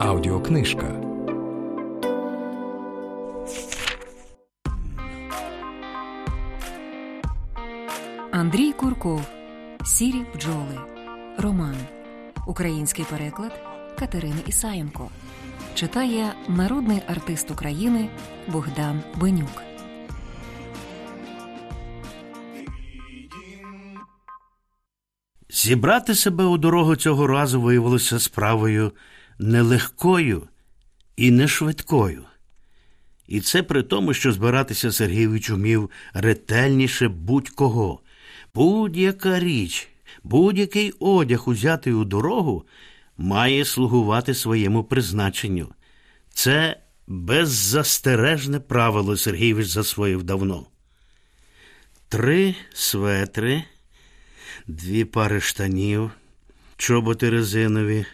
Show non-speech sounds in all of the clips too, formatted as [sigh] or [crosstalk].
Аудіокнижка. Андрій Курков. Сірі бджоли. Роман. Український переклад Катерини Ісаєнко. Читає народний артист України Богдан Бенюк. Зібрати себе у дорогу цього разу виявилося справою нелегкою і не швидкою. І це при тому, що збиратися Сергійович умів ретельніше будь-кого. Будь-яка річ, будь-який одяг, узятий у дорогу, має слугувати своєму призначенню. Це беззастережне правило Сергійович засвоїв давно. Три светри, дві пари штанів, чоботи резинові,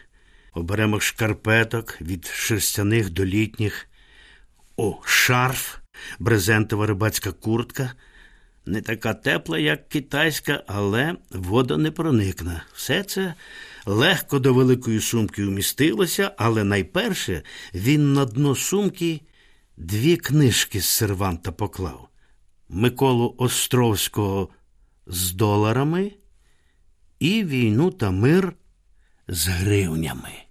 оберемок шкарпеток від шерстяних до літніх, о, шарф, брезентова рибацька куртка. Не така тепла, як китайська, але водонепроникна. Все це легко до великої сумки умістилося, але найперше він на дно сумки дві книжки з серванта поклав Миколу Островського з доларами і війну та мир з гривнями.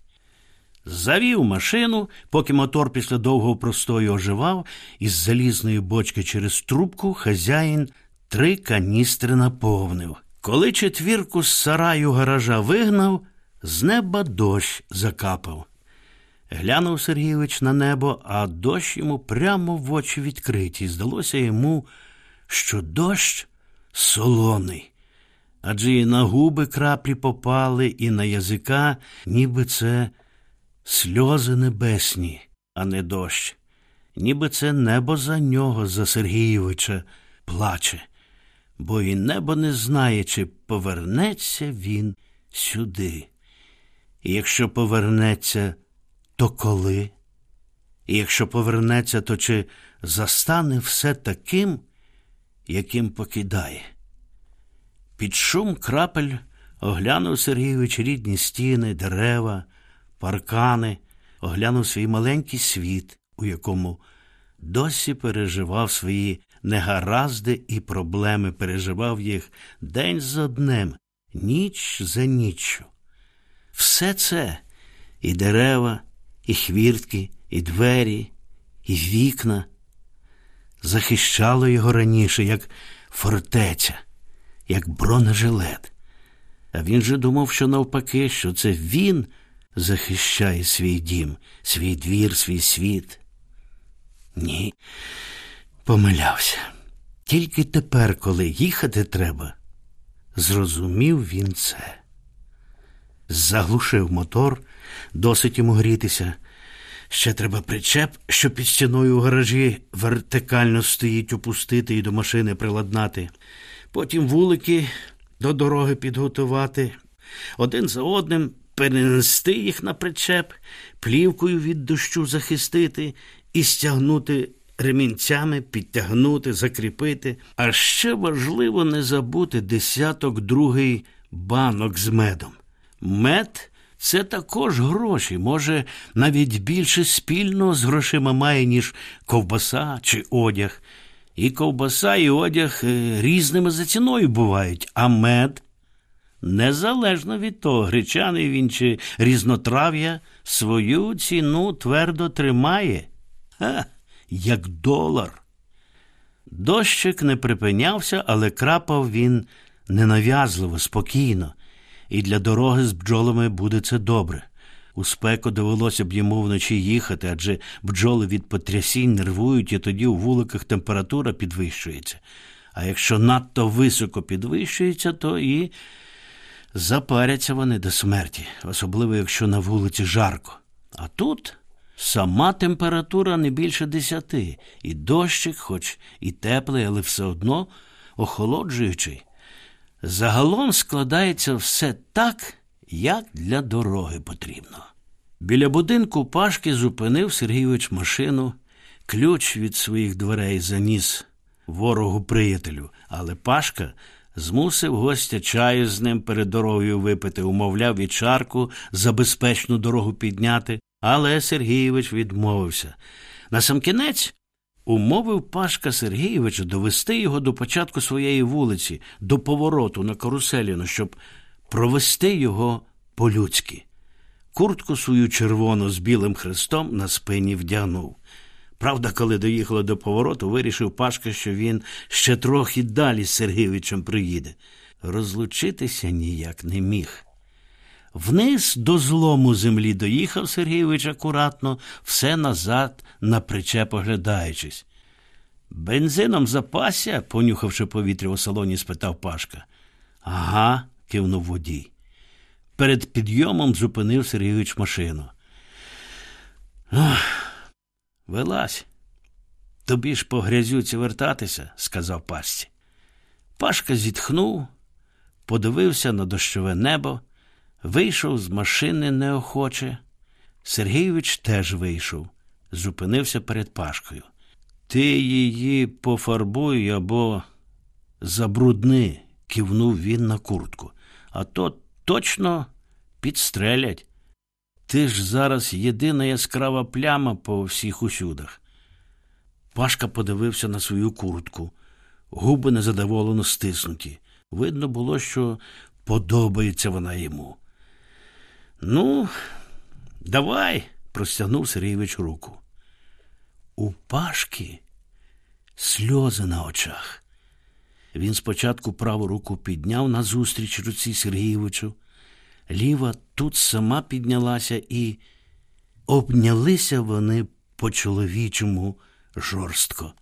Завів машину, поки мотор після довгого простою оживав, із залізної бочки через трубку хазяїн три каністри наповнив. Коли четвірку з сараю гаража вигнав, з неба дощ закапав. Глянув Сергійович на небо, а дощ йому прямо в очі відкриті. Здалося йому, що дощ солоний. Адже і на губи краплі попали, і на язика, ніби це сльози небесні, а не дощ. Ніби це небо за нього, за Сергійовича, плаче, бо і небо не знає, чи повернеться він сюди. І якщо повернеться, то коли? І якщо повернеться, то чи застане все таким, яким покидає? Під шум крапель оглянув Сергійович рідні стіни, дерева, паркани, оглянув свій маленький світ, у якому досі переживав свої негаразди і проблеми, переживав їх день за днем, ніч за ніччю. Все це і дерева, і хвіртки, і двері, і вікна захищало його раніше, як фортеця, як бронежилет. А він же думав, що навпаки, що це він захищає свій дім, свій двір, свій світ. Ні, помилявся. Тільки тепер, коли їхати треба, зрозумів він це. Заглушив мотор, досить йому грітися. Ще треба причеп, що під стіною у гаражі вертикально стоїть, опустити і до машини приладнати. Потім вулики до дороги підготувати, один за одним перенести їх на причеп, плівкою від дощу захистити і стягнути ремінцями, підтягнути, закріпити. А ще важливо не забути десяток другий банок з медом. Мед це також гроші, може, навіть більше спільного з грошима має, ніж ковбаса чи одяг. І ковбаса, і одяг е, різними за ціною бувають, а мед, незалежно від того, гречаний він чи різнотрав'я, свою ціну твердо тримає, Ха, як долар. Дощик не припинявся, але крапав він ненав'язливо, спокійно, і для дороги з бджолами буде це добре. У спеку довелося б йому вночі їхати, адже бджоли від потрясінь нервують, і тоді у вуликах температура підвищується. А якщо надто високо підвищується, то і запаряться вони до смерті, особливо якщо на вулиці жарко. А тут сама температура не більше десяти, і дощик, хоч і теплий, але все одно охолоджуючий. Загалом складається все так, як для дороги потрібно. Біля будинку Пашки зупинив Сергійович машину, ключ від своїх дверей заніс ворогу приятелю, але Пашка змусив гостя чаю з ним перед дорогою випити, умовляв і чарку за безпечну дорогу підняти. Але Сергійович відмовився. Насамкінець умовив Пашка Сергійовича довести його до початку своєї вулиці, до повороту на Каруселіну, щоб провести його по-людськи. Куртку свою червону з білим хрестом на спині вдягнув. Правда, коли доїхали до повороту, вирішив Пашка, що він ще трохи далі з Сергійовичем приїде. Розлучитися ніяк не міг. Вниз до злому землі доїхав Сергійович акуратно, все назад на причеп оглядаючись. Бензином запася, понюхавши повітря у салоні, спитав Пашка. Ага, кивнув водій. Перед підйомом зупинив Сергійович машину. Ох, вилазь. Тобі ж по грязюці вертатися, сказав Пашці. Пашка зітхнув, подивився на дощове небо, вийшов з машини неохоче. Сергійович теж вийшов, зупинився перед Пашкою. Ти її пофарбуй або забрудни, кивнув він на куртку. А то точно підстрелять. Ти ж зараз єдина яскрава пляма по всіх усюдах. Пашка подивився на свою куртку, губи незадоволено стиснуті. Видно було, що подобається вона йому. Ну, давай, простягнув Сергійович руку. У Пашки сльози на очах. Він спочатку праву руку підняв назустріч руці Сергійовичу, ліва тут сама піднялася і обнялися вони по чоловічому жорстко,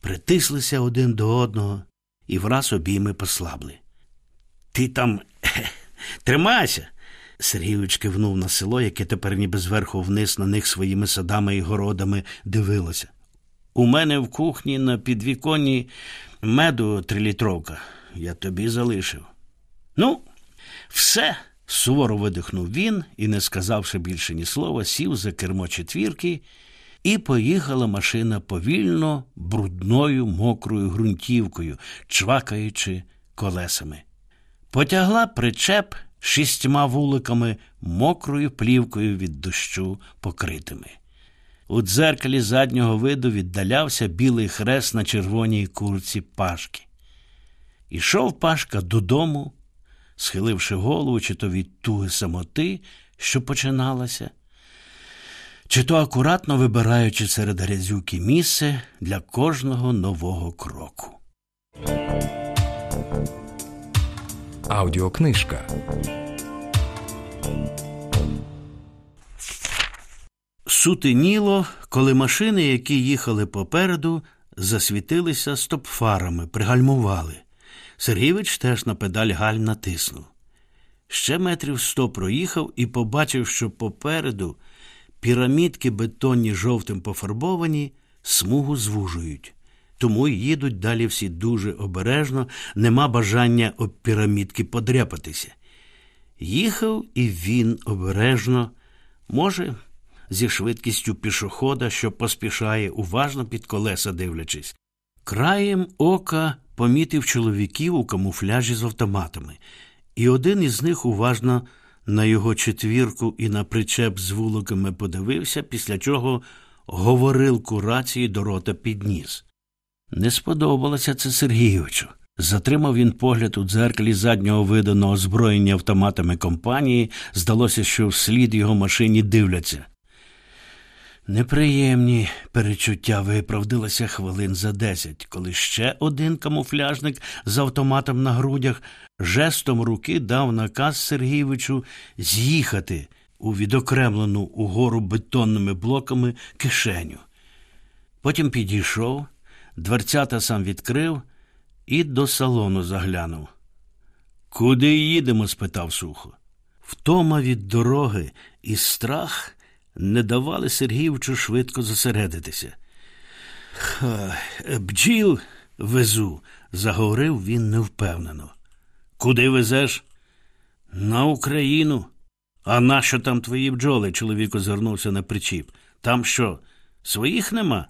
притислися один до одного і враз обійми послабли. Ти там тримайся. Сергійович кивнув на село, яке тепер ніби зверху вниз на них своїми садами і городами дивилося. У мене в кухні на підвіконні меду трилітровка. Я тобі залишив. Ну, все. Суворо видихнув він і, не сказавши більше ні слова, сів за кермо четвірки, і поїхала машина повільно, брудною, мокрою ґрунтівкою, чвакаючи колесами. Потягла причеп шістьма вуликами, мокрою плівкою від дощу покритими. У дзеркалі заднього виду віддалявся білий хрест на червоній курці Пашки. Ішов Пашка додому, схиливши голову, чи то від туги самоти, що починалася, чи то акуратно вибираючи серед грязюки місце для кожного нового кроку. Аудіокнижка. Сутеніло, коли машини, які їхали попереду, засвітилися стопфарами, пригальмували. Сергійович теж на педаль галь натиснув. Ще метрів сто проїхав і побачив, що попереду пірамідки бетонні жовтим пофарбовані, смугу звужують. Тому й їдуть далі всі дуже обережно, нема бажання об пірамідки подряпатися. Їхав і він обережно, може, зі швидкістю пішохода, що поспішає, уважно під колеса дивлячись. Краєм ока помітив чоловіків у камуфляжі з автоматами, і один із них уважно на його четвірку і на причеп з вуликами подивився, після чого говорилку рації до рота підніс. Не сподобалося це Сергійовичу. Затримав він погляд у дзеркалі заднього виду на озброєння автоматами компанії, здалося, що вслід його машині дивляться. Неприємні перечуття виправдилися хвилин за десять, коли ще один камуфляжник з автоматом на грудях жестом руки дав наказ Сергійовичу з'їхати у відокремлену угору бетонними блоками кишеню. Потім підійшов, дверцята сам відкрив і до салону заглянув. Куди їдемо? спитав сухо. Втома від дороги і страх не давали Сергійовичу швидко зосередитися. Бджіл везу, заговорив він невпевнено. Куди везеш? На Україну. А нащо там твої бджоли? Чоловік озирнувся на причіп. Там що, своїх нема?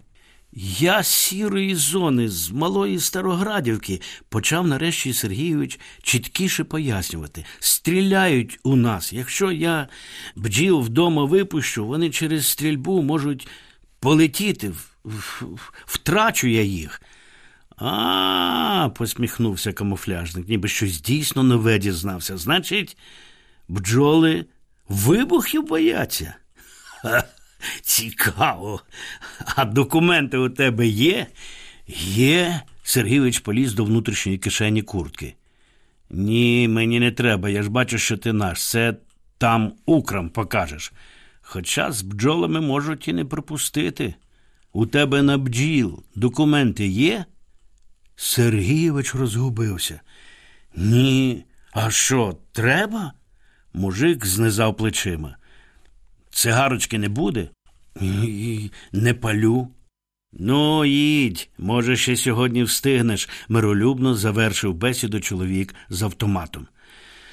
Я з сірої зони, з малої Староградівки, почав нарешті Сергійович чіткіше пояснювати. Стріляють у нас. Якщо я бджіл вдома випущу, вони через стрільбу можуть полетіти. Втрачу я їх. А, посміхнувся камуфляжник, ніби щось дійсно нове дізнався. Значить, бджоли вибухів бояться. Ха, цікаво. А документи у тебе є? Є. Сергійович поліз до внутрішньої кишені куртки. Ні, мені не треба. Я ж бачу, що ти наш. Це там украм покажеш. Хоча з бджолами можуть і не припустити. У тебе на бджіл документи є? Сергійович розгубився. Ні, а що, треба? Мужик знизав плечима. Цигарочки не буде? Не палю. Ну, їдь, може, ще сьогодні встигнеш, миролюбно завершив бесіду чоловік з автоматом.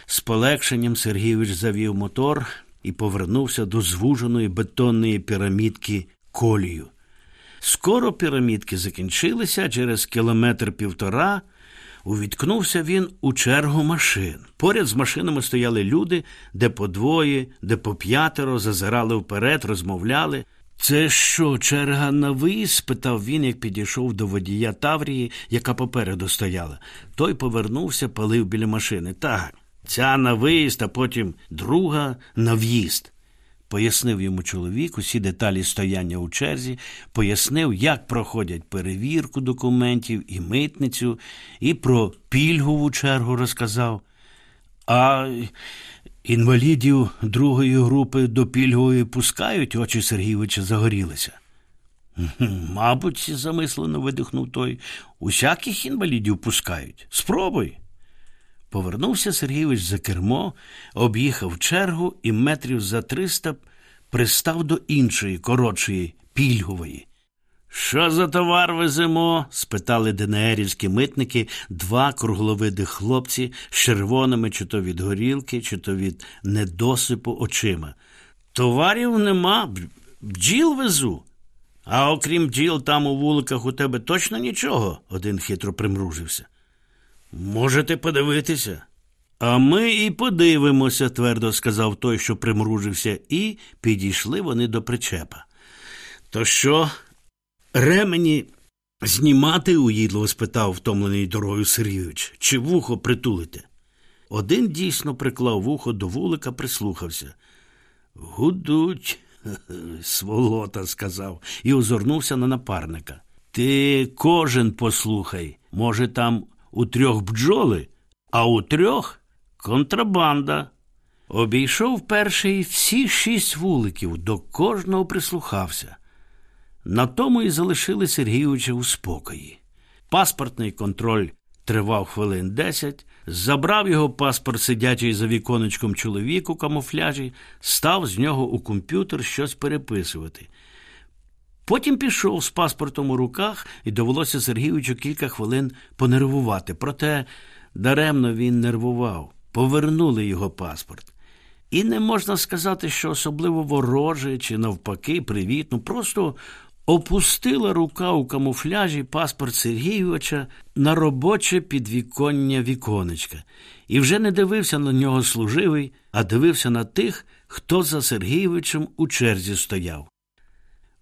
З полегшенням Сергійович завів мотор і повернувся до звуженої бетонної пірамідки колію. Скоро пірамідки закінчилися, через кілометр півтора увіткнувся він у чергу машин. Поряд з машинами стояли люди, де по двоє, де по п'ятеро зазирали вперед, розмовляли. Це що, черга на виїзд? спитав він, як підійшов до водія Таврії, яка попереду стояла. Той повернувся, палив біля машини. Так, ця на виїзд, а потім друга на в'їзд пояснив йому чоловік усі деталі стояння у черзі, пояснив, як проходять перевірку документів і митницю, і про пільгову чергу розказав. А інвалідів другої групи до пільгової пускають, очі Сергійовича загорілися. Мабуть, замислено видихнув той. Усяких інвалідів пускають. Спробуй. Повернувся Сергійович за кермо, об'їхав чергу і метрів за триста пристав до іншої, коротшої, пільгової. Що за товар веземо? спитали ДНРівські митники два кругловидих хлопці з червоними чи то від горілки, чи то від недосипу очима. Товарів нема, бджіл везу. А окрім бджіл, там у вуликах у тебе точно нічого, один хитро примружився. Можете подивитися. А ми і подивимося, твердо сказав той, що примружився, і підійшли вони до причепа. То що, ремені знімати уїдло? спитав втомлений дорогою Сергійович, чи вухо притулите? Один дійсно приклав вухо до вулика, прислухався. Гудуть, [laughs] сволота, сказав, і озирнувся на напарника. Ти кожен послухай, може, там у трьох бджоли, а у трьох контрабанда. Обійшов перший всі шість вуликів, до кожного прислухався. На тому і залишили Сергійовича у спокої. Паспортний контроль тривав хвилин десять, забрав його паспорт, сидячий за віконечком чоловік у камуфляжі, став з нього у комп'ютер щось переписувати. Потім пішов з паспортом у руках і довелося Сергійовичу кілька хвилин понервувати. Проте даремно він нервував, повернули його паспорт. І не можна сказати, що особливо вороже чи навпаки привітно, просто опустила рука у камуфляжі паспорт Сергійовича на робоче підвіконня віконечка, і вже не дивився на нього служивий, а дивився на тих, хто за Сергійовичем у черзі стояв.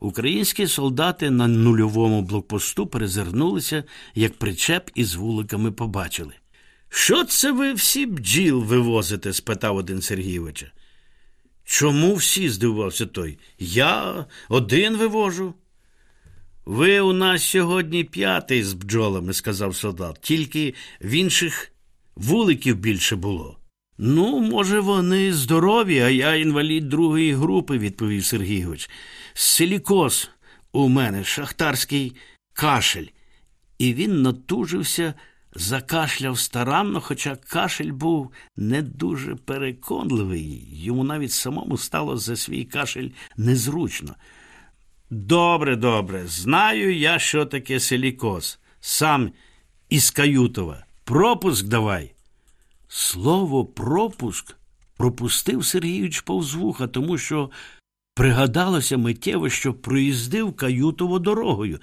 Українські солдати на нульовому блокпосту перезирнулися, як причеп із вуликами побачили. Що це ви всі бджіл вивозите? спитав один Сергійовича. Чому всі? здивувався той. Я один вивожу. Ви у нас сьогодні п'ятий з бджолами, сказав солдат, тільки в інших вуликів більше було. Ну, може, вони здорові, а я інвалід другої групи, відповів Сергійович. Селікоз у мене шахтарський кашель. І він натужився, закашляв старанно, хоча кашель був не дуже переконливий. Йому навіть самому стало за свій кашель незручно. Добре, добре, знаю я, що таке селікоз. Сам із Каютова. Пропуск давай. Слово пропуск пропустив Сергійович повз вуха, тому що Пригадалося миттєво, що проїздив каютово дорогою,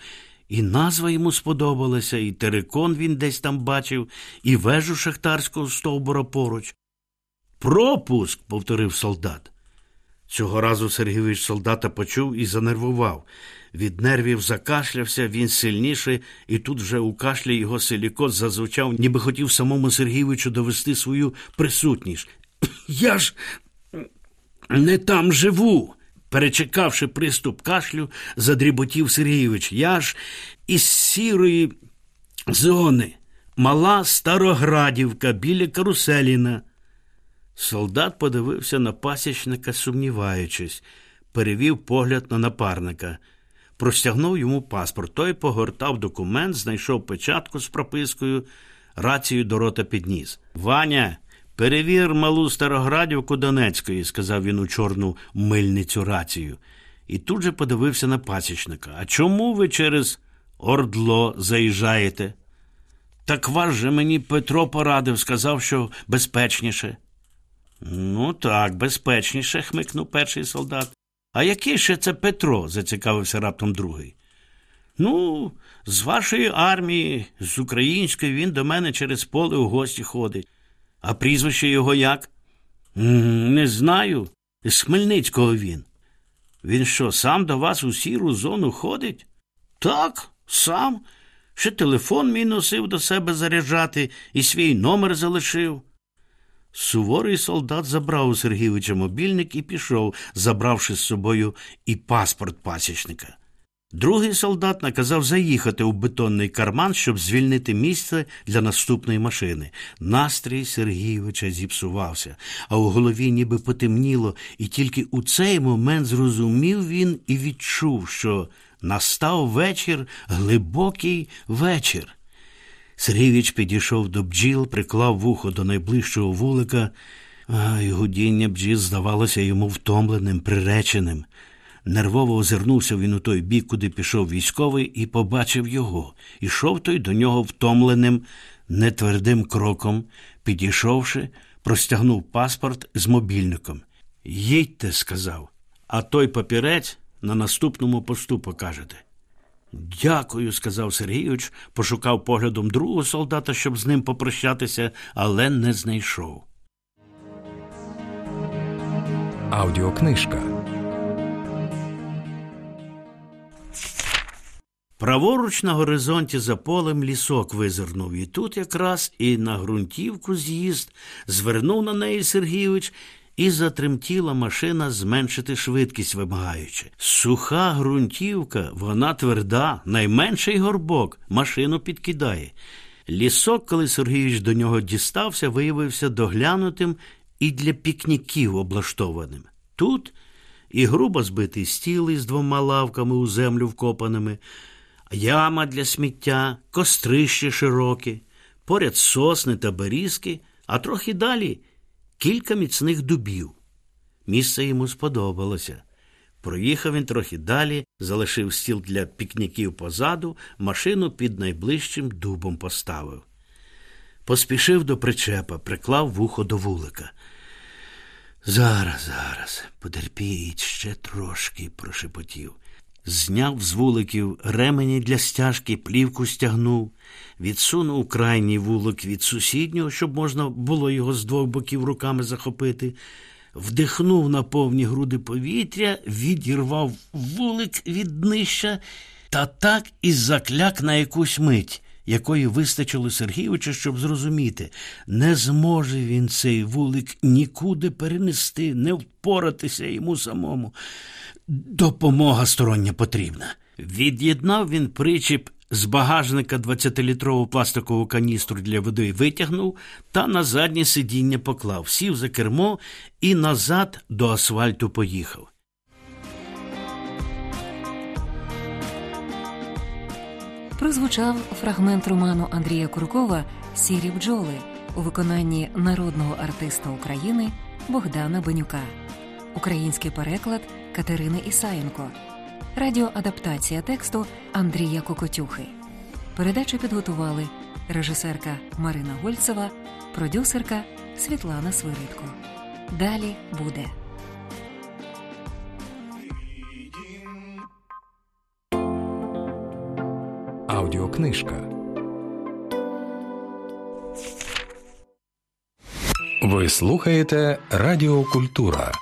і назва йому сподобалася, і терикон він десь там бачив, і вежу шахтарського стовбура поруч. Пропуск, повторив солдат. Цього разу Сергійович солдата почув і занервував. Від нервів закашлявся, він сильніше, і тут вже у кашлі його силікот зазвучав, ніби хотів самому Сергійовичу довести свою присутність. [clears throat] Я ж не там живу. Перечекавши приступ кашлю, задріботів Сергійович. Я ж із сірої зони, мала Староградівка біля Каруселіна. Солдат подивився на пасічника, сумніваючись, перевів погляд на напарника, простягнув йому паспорт. Той погортав документ, знайшов печатку з пропискою, рацію до рота підніс. Ваня, перевір малу Староградівку Донецької, сказав він у чорну мильницю рацію. І тут же подивився на пасічника. А чому ви через ордло заїжджаєте? Так ваш же мені Петро порадив, сказав, що безпечніше. Ну, так, безпечніше, хмикнув перший солдат. А який ще це Петро? зацікавився раптом другий. Ну, з вашої армії, з української, він до мене через поле у гості ходить. А прізвище його як? Не знаю. З Хмельницького він. Він що, сам до вас у сіру зону ходить? Так, сам. Ще телефон мій носив до себе заряджати і свій номер залишив. Суворий солдат забрав у Сергійовича мобільник і пішов, забравши з собою і паспорт пасічника. Другий солдат наказав заїхати у бетонний карман, щоб звільнити місце для наступної машини. Настрій Сергійовича зіпсувався, а у голові ніби потемніло, і тільки у цей момент зрозумів він і відчув, що настав вечір, глибокий вечір. Сергійович підійшов до бджіл, приклав вухо до найближчого вулика, а й гудіння бджіл здавалося йому втомленим, приреченим. Нервово озирнувся він у той бік, куди пішов військовий, і побачив його. Ішов той до нього втомленим, нетвердим кроком, підійшовши, простягнув паспорт з мобільником. Їдьте, сказав, а той папірець на наступному посту покажете. Дякую, сказав Сергійович, пошукав поглядом другого солдата, щоб з ним попрощатися, але не знайшов. Аудіокнижка. Праворуч на горизонті за полем лісок визирнув, і тут якраз і на ґрунтівку з'їзд звернув на неї Сергійович і затремтіла машина зменшити швидкість вимагаючи. Суха ґрунтівка, вона тверда, найменший горбок, машину підкидає. Лісок, коли Сергійович до нього дістався, виявився доглянутим і для пікніків облаштованим. Тут і грубо збитий стіл із двома лавками у землю вкопаними, яма для сміття, кострище широке, поряд сосни та берізки, а трохи далі кілька міцних дубів. Місце йому сподобалося. Проїхав він трохи далі, залишив стіл для пікніків позаду, машину під найближчим дубом поставив. Поспішив до причепа, приклав вухо до вулика. Зараз, зараз, потерпіть ще трошки, прошепотів. Зняв з вуликів ремені для стяжки, плівку стягнув, відсунув крайній вулик від сусіднього, щоб можна було його з двох боків руками захопити, вдихнув на повні груди повітря, відірвав вулик від днища та так і закляк на якусь мить, якої вистачило Сергійовича, щоб зрозуміти, не зможе він цей вулик нікуди перенести, не впоратися йому самому. Допомога стороння потрібна. Від'єднав він причіп з багажника 20-літрову пластикову каністру для води витягнув та на заднє сидіння поклав, сів за кермо і назад до асфальту поїхав. Прозвучав фрагмент роману Андрія Куркова Сірі бджоли у виконанні народного артиста України Богдана Бенюка, український переклад Катерини Ісаєнко, радіоадаптація тексту Андрія Кокотюхи. Передачу підготували режисерка Марина Гольцева, продюсерка Світлана Свиридко. Далі буде. Аудіокнижка. Ви слухаєте Радіокультура.